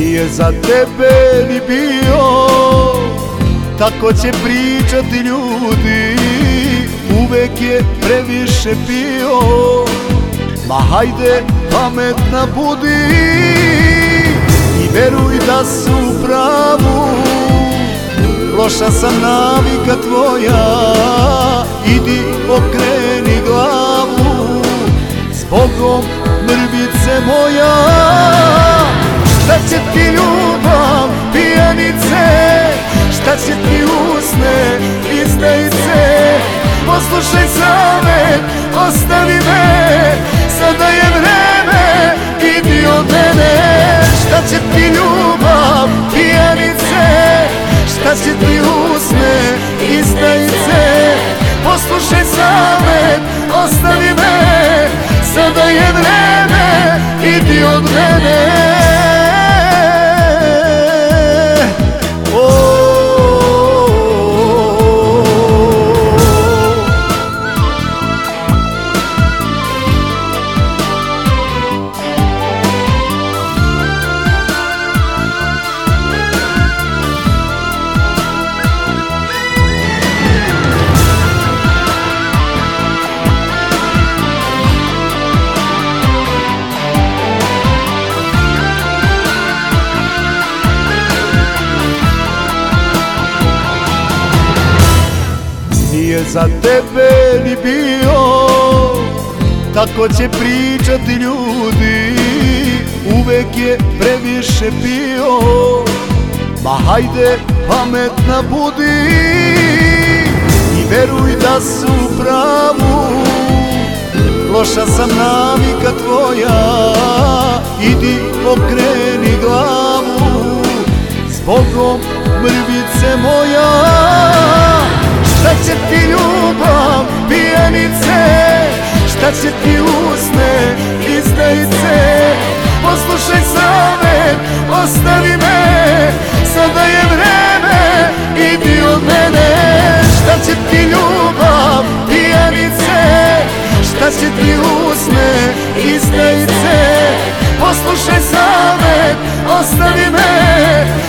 Nije za tebe ni bio. Tako će pričati ljudi Uvek je previše pio. Ma hajde pametna budi I veruj da su u pravu. Loša sam navika tvoja Idi okreni glavu. S Bogom mrvice moja Šta će ti ljubav pijanice? Šta će ti usne izdajice? Poslušaj savet, ostavi me. Sada je vreme, idi od mene. Šta će ti ljubav pijanice? Šta će ti usne izdajice? Poslušaj savet, ostavi me. Sada je vreme, idi od mene Nije za tebe ni bio. Tako će pričati ljudi Uvek je previše pio Ma hajde pametna budi I veruj da su pravu. Loša sam navika tvoja Idi okreni glavu. S Bogom mrvice moja će ti usne Izdajice, poslušaj same, ostavi me. Sada je vreme, idi od mene. Šta će ti ljubav, pijanice? Šta će ti usne, izdajice Poslušaj same, ostavi me.